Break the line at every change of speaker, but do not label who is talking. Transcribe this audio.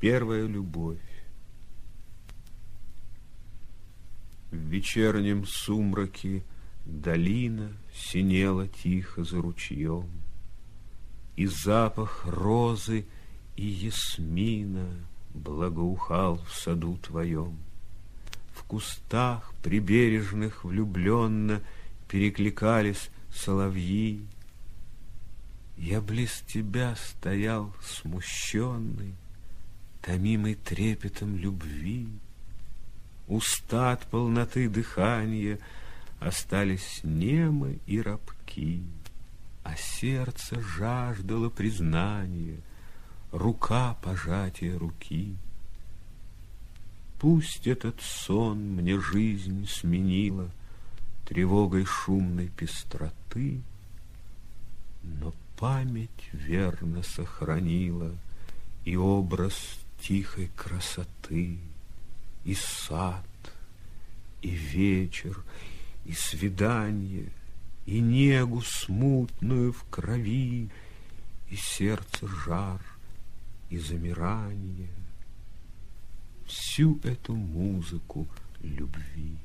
Первая любовь. В вечернем сумраке долина Синела тихо за ручьем, И запах розы и ясмина Благоухал в саду твоем. В кустах прибережных влюбленно Перекликались соловьи. Я близ тебя стоял смущенный, Томимый трепетом любви. Уста от полноты дыхания Остались немы и рабки, А сердце жаждало признания, Рука пожатия руки. Пусть этот сон мне жизнь сменила Тревогой шумной пестроты, Но память верно сохранила И образ тихой красоты, И сад, и вечер, и свидание, И негу смутную в крови, И сердце жар, и замирание, Всю эту музыку любви.